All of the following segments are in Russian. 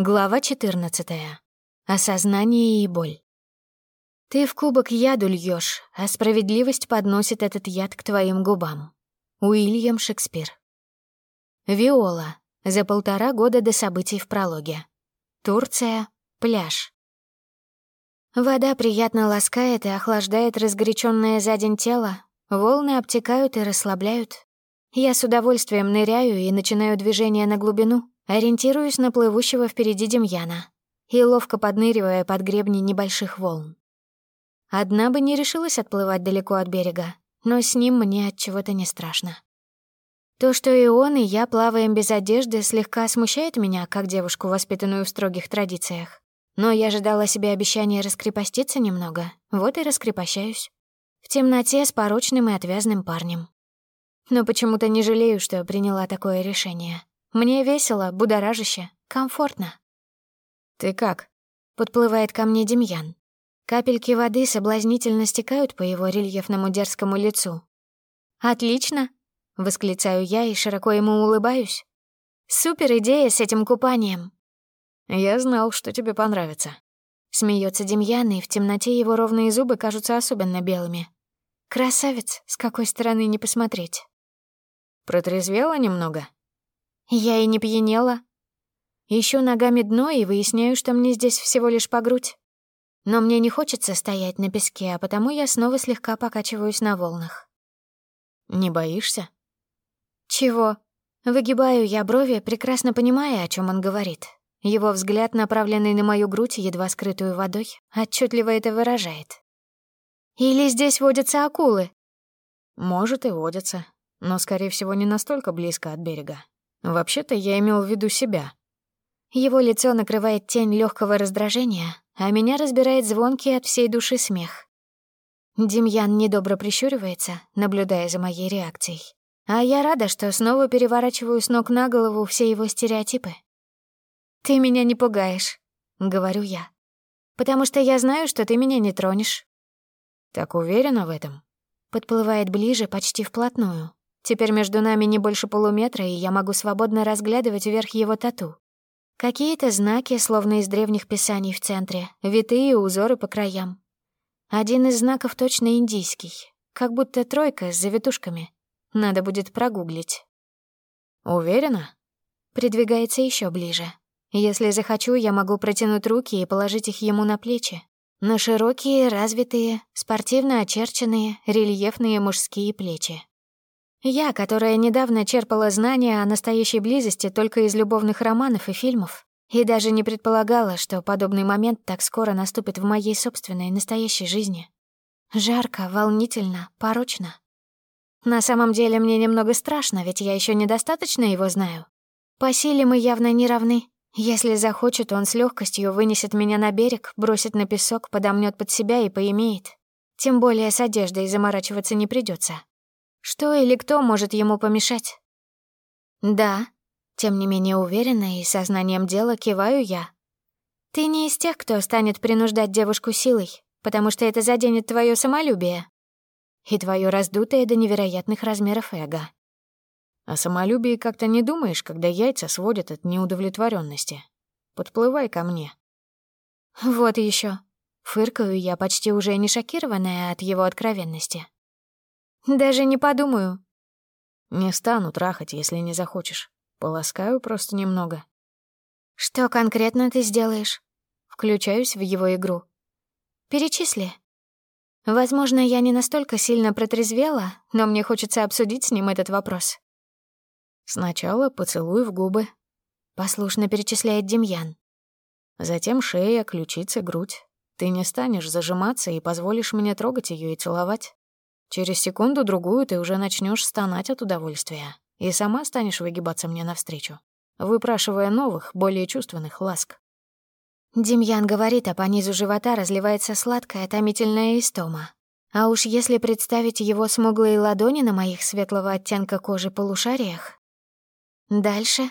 Глава 14. Осознание и боль. Ты в кубок яду льешь, а справедливость подносит этот яд к твоим губам. Уильям Шекспир. Виола. За полтора года до событий в прологе. Турция. Пляж. Вода приятно ласкает и охлаждает разгоряченное за день тело. Волны обтекают и расслабляют. Я с удовольствием ныряю и начинаю движение на глубину, Ориентируюсь на плывущего впереди Демьяна и ловко подныривая под гребни небольших волн. Одна бы не решилась отплывать далеко от берега, но с ним мне от чего-то не страшно. То, что и он, и я плаваем без одежды, слегка смущает меня, как девушку, воспитанную в строгих традициях. Но я ожидала себе обещания раскрепоститься немного, вот и раскрепощаюсь. В темноте с порочным и отвязным парнем. Но почему-то не жалею, что приняла такое решение. Мне весело, будоражище, комфортно. «Ты как?» — подплывает ко мне Демьян. Капельки воды соблазнительно стекают по его рельефному дерзкому лицу. «Отлично!» — восклицаю я и широко ему улыбаюсь. «Супер идея с этим купанием!» «Я знал, что тебе понравится». Смеется Демьян, и в темноте его ровные зубы кажутся особенно белыми. Красавец, с какой стороны не посмотреть. «Протрезвела немного?» Я и не пьянела. Ищу ногами дно и выясняю, что мне здесь всего лишь по грудь. Но мне не хочется стоять на песке, а потому я снова слегка покачиваюсь на волнах. «Не боишься?» «Чего?» Выгибаю я брови, прекрасно понимая, о чем он говорит. Его взгляд, направленный на мою грудь, едва скрытую водой, отчетливо это выражает. «Или здесь водятся акулы?» «Может, и водятся, но, скорее всего, не настолько близко от берега. Вообще-то я имел в виду себя. Его лицо накрывает тень легкого раздражения, а меня разбирает звонкий от всей души смех. Демьян недобро прищуривается, наблюдая за моей реакцией. А я рада, что снова переворачиваю с ног на голову все его стереотипы. «Ты меня не пугаешь», — говорю я. «Потому что я знаю, что ты меня не тронешь». «Так уверена в этом?» Подплывает ближе, почти вплотную. Теперь между нами не больше полуметра, и я могу свободно разглядывать верх его тату. Какие-то знаки, словно из древних писаний в центре, витые узоры по краям. Один из знаков точно индийский, как будто тройка с завитушками. Надо будет прогуглить. «Уверена?» Придвигается еще ближе. Если захочу, я могу протянуть руки и положить их ему на плечи. На широкие, развитые, спортивно очерченные, рельефные мужские плечи. Я, которая недавно черпала знания о настоящей близости только из любовных романов и фильмов, и даже не предполагала, что подобный момент так скоро наступит в моей собственной настоящей жизни. Жарко, волнительно, порочно. На самом деле мне немного страшно, ведь я еще недостаточно его знаю. По силе мы явно не равны. Если захочет, он с легкостью вынесет меня на берег, бросит на песок, подомнет под себя и поимеет. Тем более с одеждой заморачиваться не придется. Что или кто может ему помешать? Да, тем не менее уверенно и сознанием дела киваю я. Ты не из тех, кто станет принуждать девушку силой, потому что это заденет твое самолюбие и твое раздутое до невероятных размеров эго. О самолюбии как-то не думаешь, когда яйца сводят от неудовлетворенности. Подплывай ко мне. Вот еще. Фыркаю я, почти уже не шокированная от его откровенности. Даже не подумаю. Не стану трахать, если не захочешь. Полоскаю просто немного. Что конкретно ты сделаешь? Включаюсь в его игру. Перечисли. Возможно, я не настолько сильно протрезвела, но мне хочется обсудить с ним этот вопрос. Сначала поцелуй в губы. Послушно перечисляет Демьян. Затем шея, ключицы, грудь. Ты не станешь зажиматься и позволишь мне трогать ее и целовать. Через секунду-другую ты уже начнешь стонать от удовольствия и сама станешь выгибаться мне навстречу, выпрашивая новых, более чувственных ласк. Демьян говорит, а по низу живота разливается сладкая томительная истома. А уж если представить его смуглые ладони на моих светлого оттенка кожи полушариях... Дальше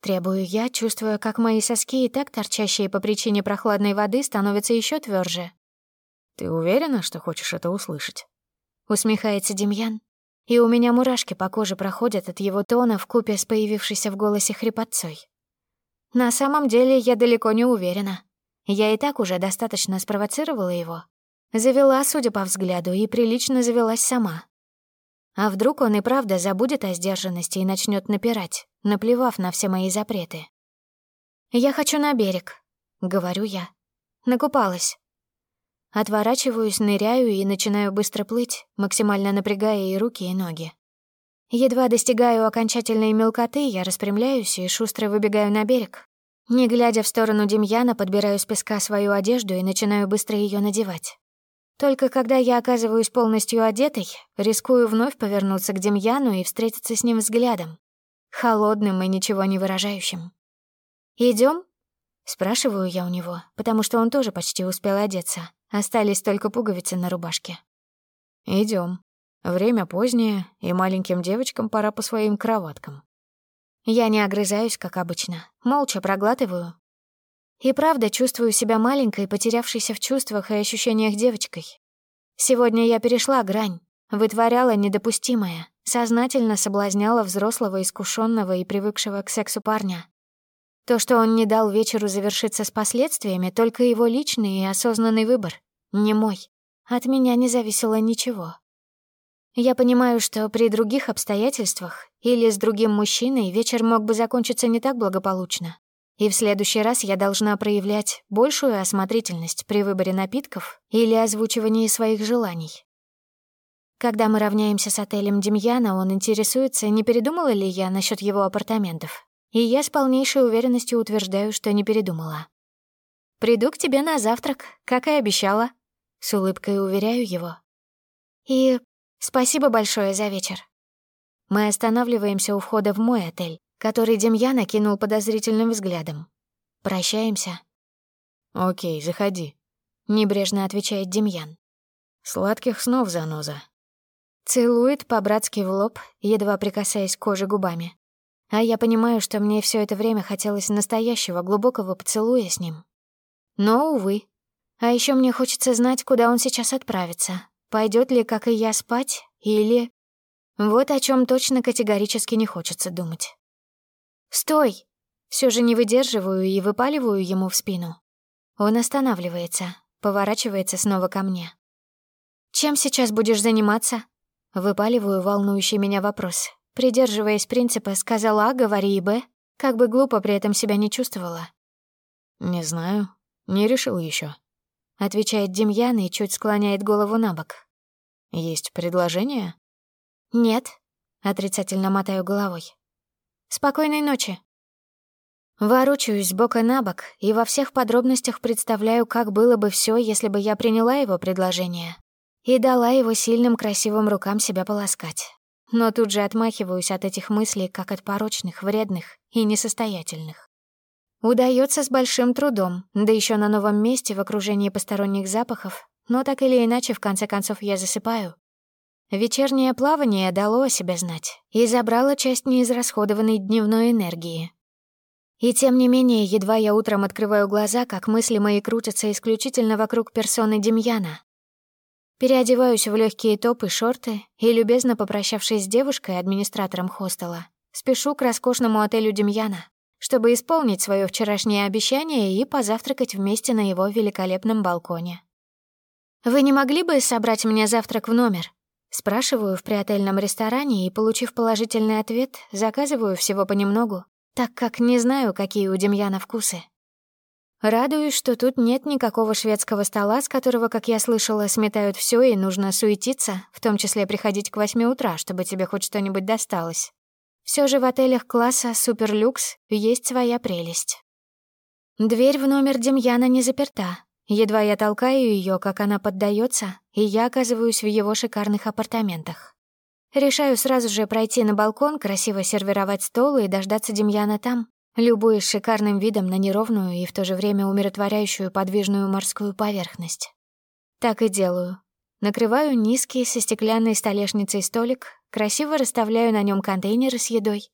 требую я, чувствуя, как мои соски и так торчащие по причине прохладной воды становятся еще тверже. Ты уверена, что хочешь это услышать? Усмехается Демьян, и у меня мурашки по коже проходят от его тона в купе с появившейся в голосе хрипотцой. На самом деле я далеко не уверена. Я и так уже достаточно спровоцировала его. Завела, судя по взгляду, и прилично завелась сама. А вдруг он и правда забудет о сдержанности и начнет напирать, наплевав на все мои запреты? «Я хочу на берег», — говорю я. Накупалась. Отворачиваюсь, ныряю и начинаю быстро плыть, максимально напрягая и руки, и ноги. Едва достигаю окончательной мелкоты, я распрямляюсь и шустро выбегаю на берег. Не глядя в сторону Демьяна, подбираю с песка свою одежду и начинаю быстро ее надевать. Только когда я оказываюсь полностью одетой, рискую вновь повернуться к Демьяну и встретиться с ним взглядом. Холодным и ничего не выражающим. Идем? Спрашиваю я у него, потому что он тоже почти успел одеться. Остались только пуговицы на рубашке. Идем. Время позднее, и маленьким девочкам пора по своим кроваткам. Я не огрызаюсь, как обычно, молча проглатываю. И правда чувствую себя маленькой, потерявшейся в чувствах и ощущениях девочкой. Сегодня я перешла грань, вытворяла недопустимое, сознательно соблазняла взрослого, искушенного и привыкшего к сексу парня. То, что он не дал вечеру завершиться с последствиями, только его личный и осознанный выбор, не мой. От меня не зависело ничего. Я понимаю, что при других обстоятельствах или с другим мужчиной вечер мог бы закончиться не так благополучно. И в следующий раз я должна проявлять большую осмотрительность при выборе напитков или озвучивании своих желаний. Когда мы равняемся с отелем Демьяна, он интересуется, не передумала ли я насчет его апартаментов. И я с полнейшей уверенностью утверждаю, что не передумала. «Приду к тебе на завтрак, как и обещала», — с улыбкой уверяю его. «И Спасибо большое за вечер. Мы останавливаемся у входа в мой отель, который Демьян окинул подозрительным взглядом. Прощаемся. «Окей, заходи», — небрежно отвечает Демьян. «Сладких снов, заноза». Целует по-братски в лоб, едва прикасаясь к коже губами. А я понимаю, что мне все это время хотелось настоящего глубокого поцелуя с ним. Но, увы. А еще мне хочется знать, куда он сейчас отправится, Пойдет ли, как и я, спать, или... Вот о чем точно категорически не хочется думать. «Стой!» Все же не выдерживаю и выпаливаю ему в спину. Он останавливается, поворачивается снова ко мне. «Чем сейчас будешь заниматься?» Выпаливаю волнующий меня вопрос, придерживаясь принципа «сказала А, говори и Б», как бы глупо при этом себя не чувствовала. «Не знаю, не решил еще. — отвечает Демьян и чуть склоняет голову на бок. «Есть предложение?» «Нет», — отрицательно мотаю головой. «Спокойной ночи». Ворочаюсь бока на бок и во всех подробностях представляю, как было бы все, если бы я приняла его предложение и дала его сильным красивым рукам себя полоскать. Но тут же отмахиваюсь от этих мыслей, как от порочных, вредных и несостоятельных. Удается с большим трудом, да еще на новом месте в окружении посторонних запахов, но так или иначе, в конце концов, я засыпаю. Вечернее плавание дало о себе знать и забрало часть неизрасходованной дневной энергии. И тем не менее, едва я утром открываю глаза, как мысли мои крутятся исключительно вокруг персоны Демьяна. Переодеваюсь в легкие топы шорты и, любезно попрощавшись с девушкой, администратором хостела, спешу к роскошному отелю Демьяна чтобы исполнить свое вчерашнее обещание и позавтракать вместе на его великолепном балконе. «Вы не могли бы собрать мне завтрак в номер?» Спрашиваю в приотельном ресторане и, получив положительный ответ, заказываю всего понемногу, так как не знаю, какие у Демьяна вкусы. Радуюсь, что тут нет никакого шведского стола, с которого, как я слышала, сметают все и нужно суетиться, в том числе приходить к восьми утра, чтобы тебе хоть что-нибудь досталось. Все же в отелях класса «Суперлюкс» есть своя прелесть. Дверь в номер Демьяна не заперта. Едва я толкаю ее, как она поддается, и я оказываюсь в его шикарных апартаментах. Решаю сразу же пройти на балкон, красиво сервировать стол и дождаться Демьяна там, любуясь шикарным видом на неровную и в то же время умиротворяющую подвижную морскую поверхность. Так и делаю. Накрываю низкий со стеклянной столешницей столик, красиво расставляю на нем контейнеры с едой.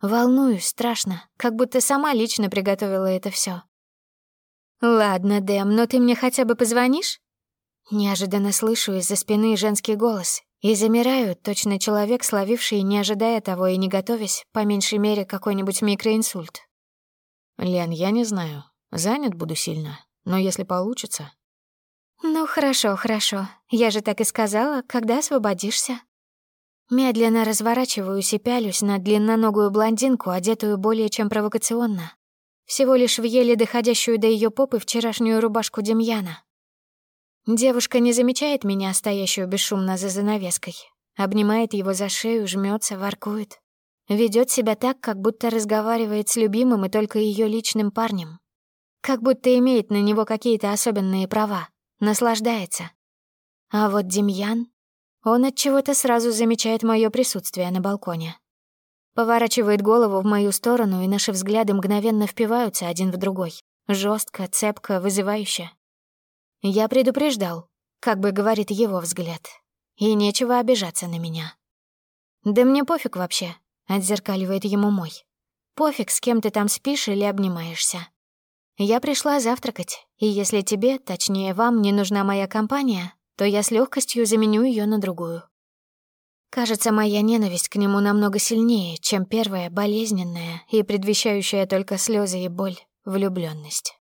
Волнуюсь, страшно, как будто сама лично приготовила это все. «Ладно, Дэм, но ты мне хотя бы позвонишь?» Неожиданно слышу из-за спины женский голос и замираю, точно человек, словивший, не ожидая того и не готовясь, по меньшей мере, какой-нибудь микроинсульт. Лен, я не знаю. Занят буду сильно, но если получится... Ну, хорошо, хорошо. Я же так и сказала, когда освободишься. Медленно разворачиваюсь и пялюсь на длинноногую блондинку, одетую более чем провокационно. Всего лишь в еле доходящую до ее попы вчерашнюю рубашку Демьяна. Девушка не замечает меня, стоящую бесшумно за занавеской. Обнимает его за шею, жмется, воркует. Ведет себя так, как будто разговаривает с любимым и только ее личным парнем. Как будто имеет на него какие-то особенные права. Наслаждается. А вот Демьян... Он от чего-то сразу замечает мое присутствие на балконе. Поворачивает голову в мою сторону, и наши взгляды мгновенно впиваются один в другой. жестко, цепко, вызывающе. Я предупреждал, как бы говорит его взгляд. И нечего обижаться на меня. Да мне пофиг вообще, отзеркаливает ему мой. Пофиг, с кем ты там спишь или обнимаешься. Я пришла завтракать, и если тебе, точнее вам, не нужна моя компания, то я с легкостью заменю ее на другую. Кажется, моя ненависть к нему намного сильнее, чем первая болезненная и предвещающая только слезы и боль влюбленность.